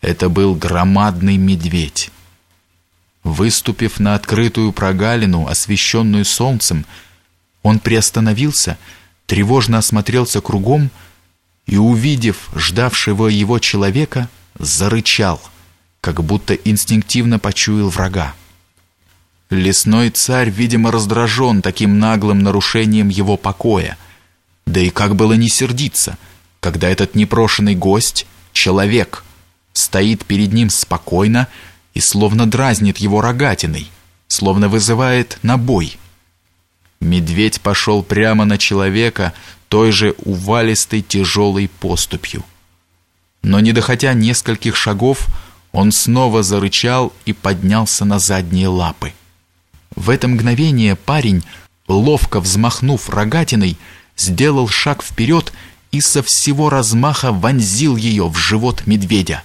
Это был громадный медведь. Выступив на открытую прогалину, освещенную солнцем, он приостановился, тревожно осмотрелся кругом и, увидев ждавшего его человека, зарычал, как будто инстинктивно почуял врага. Лесной царь, видимо, раздражен таким наглым нарушением его покоя. Да и как было не сердиться, когда этот непрошенный гость, человек, стоит перед ним спокойно и словно дразнит его рогатиной, словно вызывает на бой. Медведь пошел прямо на человека той же увалистой тяжелой поступью. Но не доходя нескольких шагов, он снова зарычал и поднялся на задние лапы. В это мгновение парень, ловко взмахнув рогатиной, сделал шаг вперед и со всего размаха вонзил ее в живот медведя.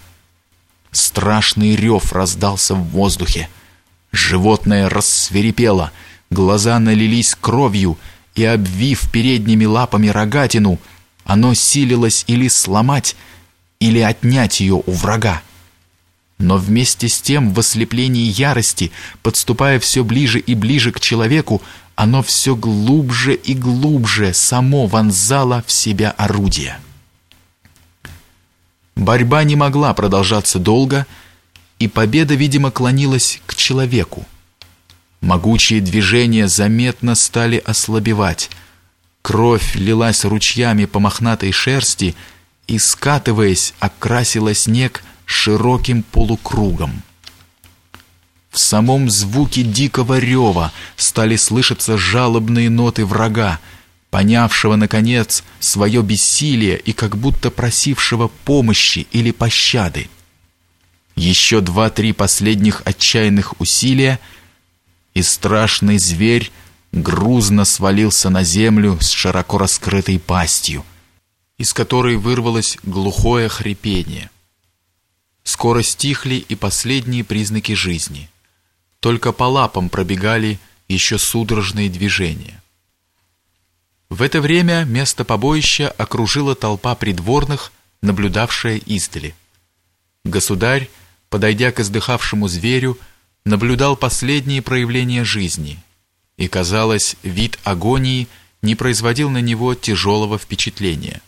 Страшный рев раздался в воздухе. Животное рассверепело, глаза налились кровью, и, обвив передними лапами рогатину, оно силилось или сломать, или отнять ее у врага. Но вместе с тем в ослеплении ярости, подступая все ближе и ближе к человеку, оно все глубже и глубже само вонзало в себя орудие. Борьба не могла продолжаться долго, и победа, видимо, клонилась к человеку. Могучие движения заметно стали ослабевать. Кровь лилась ручьями по мохнатой шерсти и, скатываясь, окрасила снег широким полукругом. В самом звуке дикого рева стали слышаться жалобные ноты врага, понявшего, наконец, свое бессилие и как будто просившего помощи или пощады. Еще два-три последних отчаянных усилия, и страшный зверь грузно свалился на землю с широко раскрытой пастью, из которой вырвалось глухое хрипение. Скоро стихли и последние признаки жизни. Только по лапам пробегали еще судорожные движения. В это время место побоища окружила толпа придворных, наблюдавшая издали. Государь, подойдя к издыхавшему зверю, наблюдал последние проявления жизни, и, казалось, вид агонии не производил на него тяжелого впечатления.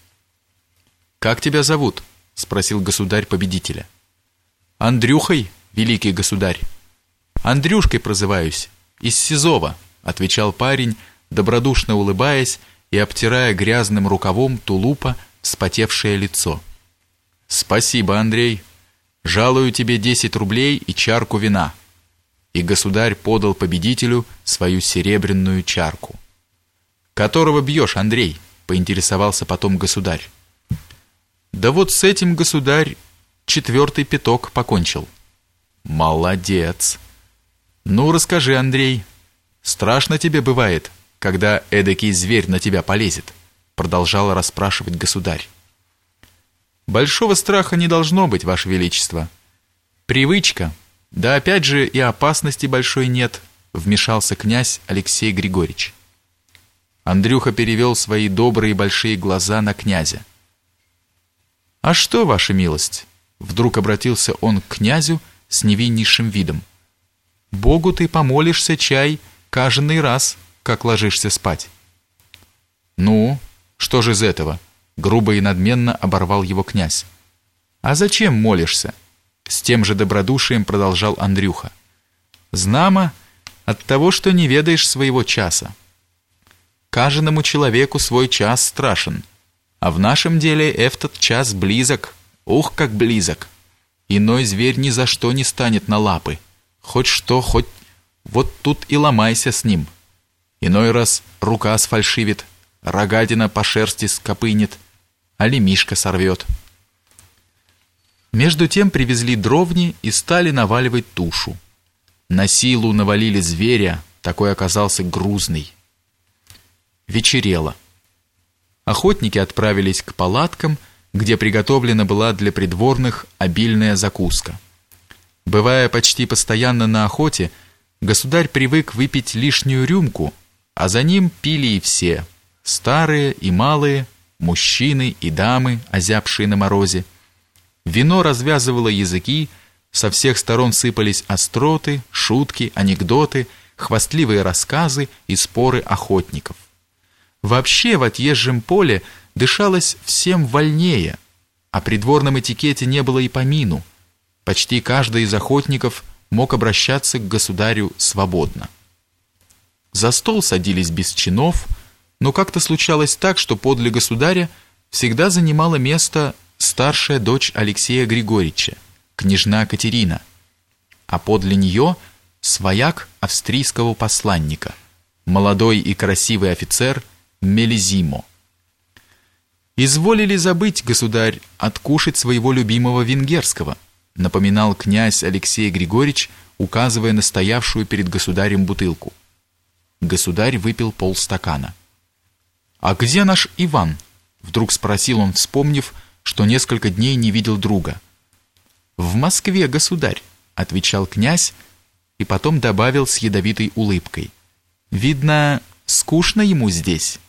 «Как тебя зовут?» — спросил государь победителя. Андрюхой, великий государь. Андрюшкой прозываюсь, из Сизова, отвечал парень, добродушно улыбаясь и обтирая грязным рукавом тулупа вспотевшее лицо. Спасибо, Андрей. Жалую тебе десять рублей и чарку вина. И государь подал победителю свою серебряную чарку. Которого бьешь, Андрей? поинтересовался потом государь. Да вот с этим, государь, четвертый пяток покончил. Молодец. Ну, расскажи, Андрей, страшно тебе бывает, когда эдакий зверь на тебя полезет? Продолжал расспрашивать государь. Большого страха не должно быть, ваше величество. Привычка. Да опять же и опасности большой нет, вмешался князь Алексей Григорьевич. Андрюха перевел свои добрые большие глаза на князя. А что, ваша милость? Вдруг обратился он к князю с невиннейшим видом. «Богу ты помолишься чай каждый раз, как ложишься спать». «Ну, что же из этого?» Грубо и надменно оборвал его князь. «А зачем молишься?» С тем же добродушием продолжал Андрюха. «Знамо от того, что не ведаешь своего часа. Каждому человеку свой час страшен, а в нашем деле этот час близок, Ух, как близок! Иной зверь ни за что не станет на лапы. Хоть что, хоть вот тут и ломайся с ним. Иной раз рука сфальшивит, рогадина по шерсти скопынет, а лемишка сорвет. Между тем привезли дровни и стали наваливать тушу. На силу навалили зверя, такой оказался грузный. Вечерело. Охотники отправились к палаткам где приготовлена была для придворных обильная закуска. Бывая почти постоянно на охоте, государь привык выпить лишнюю рюмку, а за ним пили и все, старые и малые, мужчины и дамы, озябшие на морозе. Вино развязывало языки, со всех сторон сыпались остроты, шутки, анекдоты, хвастливые рассказы и споры охотников. Вообще в отъезжем поле дышалось всем вольнее, о придворном этикете не было и помину. Почти каждый из охотников мог обращаться к государю свободно. За стол садились без чинов, но как-то случалось так, что подле государя всегда занимала место старшая дочь Алексея Григорьевича, княжна Катерина, а подле нее свояк австрийского посланника, молодой и красивый офицер Мелизимо. «Изволили забыть, государь, откушать своего любимого венгерского», напоминал князь Алексей Григорьевич, указывая на стоявшую перед государем бутылку. Государь выпил полстакана. «А где наш Иван?» Вдруг спросил он, вспомнив, что несколько дней не видел друга. «В Москве, государь», — отвечал князь, и потом добавил с ядовитой улыбкой. «Видно, скучно ему здесь».